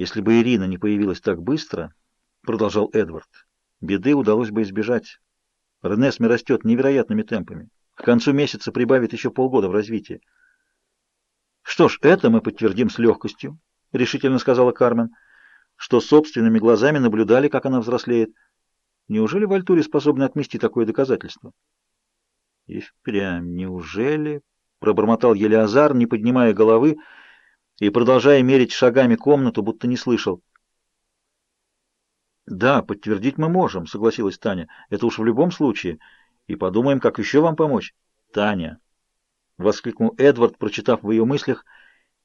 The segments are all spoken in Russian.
Если бы Ирина не появилась так быстро, продолжал Эдвард, беды удалось бы избежать. Ренесме растет невероятными темпами. К концу месяца прибавит еще полгода в развитии. Что ж, это мы подтвердим с легкостью, решительно сказала Кармен, что собственными глазами наблюдали, как она взрослеет. Неужели в Альтуре способны отмести такое доказательство? И впрямь, неужели? Пробормотал Елеазар, не поднимая головы и продолжая мерить шагами комнату, будто не слышал. «Да, подтвердить мы можем», — согласилась Таня. «Это уж в любом случае. И подумаем, как еще вам помочь». «Таня», — воскликнул Эдвард, прочитав в ее мыслях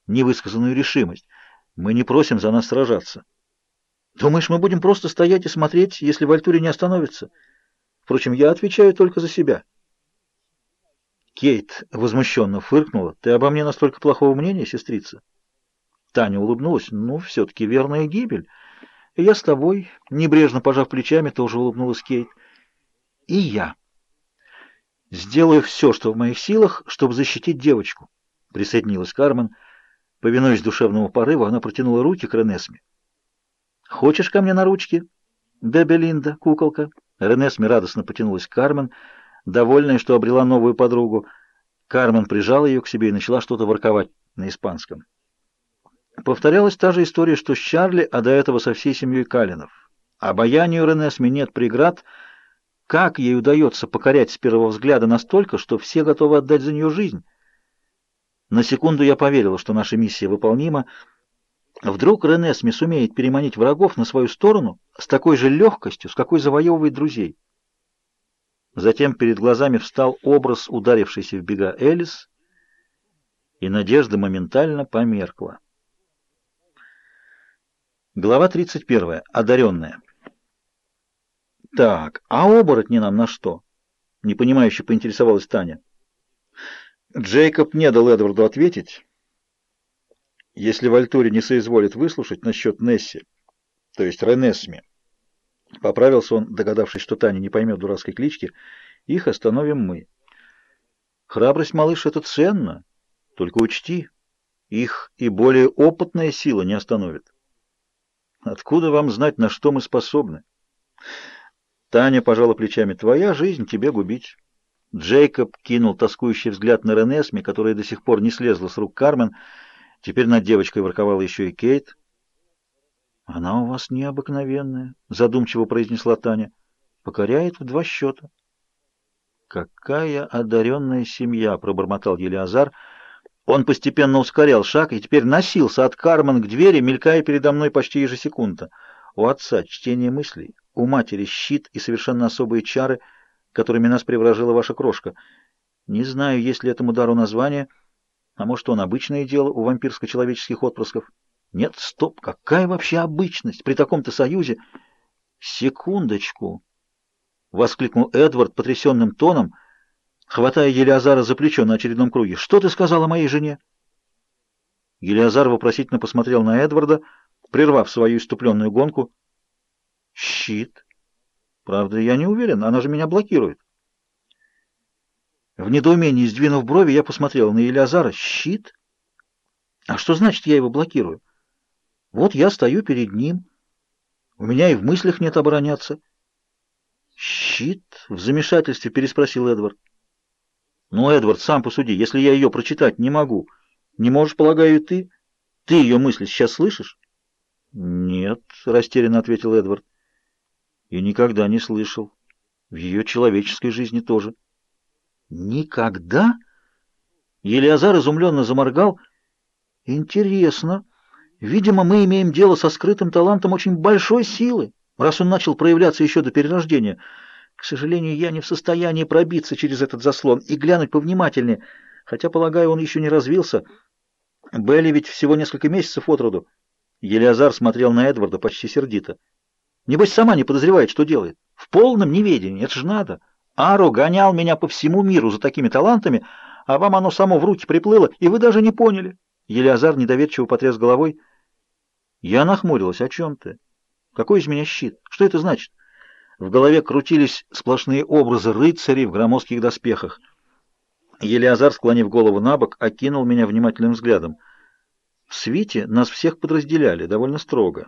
невысказанную решимость, — «мы не просим за нас сражаться». «Думаешь, мы будем просто стоять и смотреть, если Вальтури не остановится? Впрочем, я отвечаю только за себя». Кейт возмущенно фыркнула. «Ты обо мне настолько плохого мнения, сестрица?» Таня улыбнулась. «Ну, все-таки верная гибель». Я с тобой, небрежно пожав плечами, тоже улыбнулась Кейт. И я. Сделаю все, что в моих силах, чтобы защитить девочку, присоединилась Кармен. Повинуясь душевному порыву, она протянула руки к Ренесме. «Хочешь ко мне на ручки?» «Да, Белинда, куколка». Ренесме радостно потянулась к Кармен, довольная, что обрела новую подругу. Кармен прижала ее к себе и начала что-то ворковать на испанском. Повторялась та же история, что с Чарли, а до этого со всей семьей Калинов. Обаянию Ренесме нет преград. Как ей удается покорять с первого взгляда настолько, что все готовы отдать за нее жизнь? На секунду я поверила, что наша миссия выполнима. Вдруг Ренесме сумеет переманить врагов на свою сторону с такой же легкостью, с какой завоевывает друзей. Затем перед глазами встал образ ударившейся в бега Элис, и надежда моментально померкла. Глава 31. Одаренная. Так, а оборотни нам на что? Непонимающе поинтересовалась Таня. Джейкоб не дал Эдварду ответить. Если Вальтури не соизволит выслушать насчет Несси, то есть Ренесми, поправился он, догадавшись, что Таня не поймет дурацкой клички, их остановим мы. Храбрость, малыш, это ценно, только учти, их и более опытная сила не остановит. Откуда вам знать, на что мы способны? Таня пожала плечами. Твоя жизнь тебе губить. Джейкоб кинул тоскующий взгляд на Ренесме, которая до сих пор не слезла с рук Кармен. Теперь над девочкой ворковала еще и Кейт. «Она у вас необыкновенная», — задумчиво произнесла Таня. «Покоряет в два счета». «Какая одаренная семья!» — пробормотал Елиазар — он постепенно ускорял шаг и теперь носился от Кармен к двери, мелькая передо мной почти ежесекундно. У отца чтение мыслей, у матери щит и совершенно особые чары, которыми нас приворожила ваша крошка. Не знаю, есть ли этому дару название, а может, он обычное дело у вампирско-человеческих отпрысков. Нет, стоп, какая вообще обычность при таком-то союзе? Секундочку! — воскликнул Эдвард потрясенным тоном — хватая Елиазара за плечо на очередном круге. «Что ты сказал о моей жене?» Елиазар вопросительно посмотрел на Эдварда, прервав свою иступленную гонку. «Щит? Правда, я не уверен, она же меня блокирует». В недоумении, сдвинув брови, я посмотрел на Елиазара. «Щит? А что значит, я его блокирую? Вот я стою перед ним. У меня и в мыслях нет обороняться». «Щит?» — в замешательстве переспросил Эдвард. Ну, Эдвард, сам посуди, если я ее прочитать не могу, не можешь, полагаю, ты? Ты ее мысли сейчас слышишь? Нет, растерянно ответил Эдвард. И никогда не слышал. В ее человеческой жизни тоже. Никогда? Елиазар изумленно заморгал. Интересно. Видимо, мы имеем дело со скрытым талантом очень большой силы, раз он начал проявляться еще до перерождения. К сожалению, я не в состоянии пробиться через этот заслон и глянуть повнимательнее, хотя, полагаю, он еще не развился. Белли ведь всего несколько месяцев от роду. Елиазар смотрел на Эдварда почти сердито. Небось, сама не подозревает, что делает. В полном неведении, это же надо. Аро гонял меня по всему миру за такими талантами, а вам оно само в руки приплыло, и вы даже не поняли. Елиазар недоверчиво потряс головой. Я нахмурилась. О чем ты? Какой из меня щит? Что это значит? В голове крутились сплошные образы рыцарей в громоздких доспехах. Елиазар, склонив голову на бок, окинул меня внимательным взглядом. В свите нас всех подразделяли довольно строго.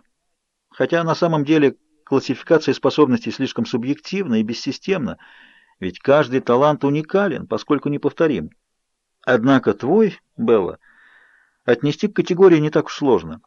Хотя на самом деле классификация способностей слишком субъективна и бессистемна, ведь каждый талант уникален, поскольку неповторим. Однако твой, Белла, отнести к категории не так уж сложно.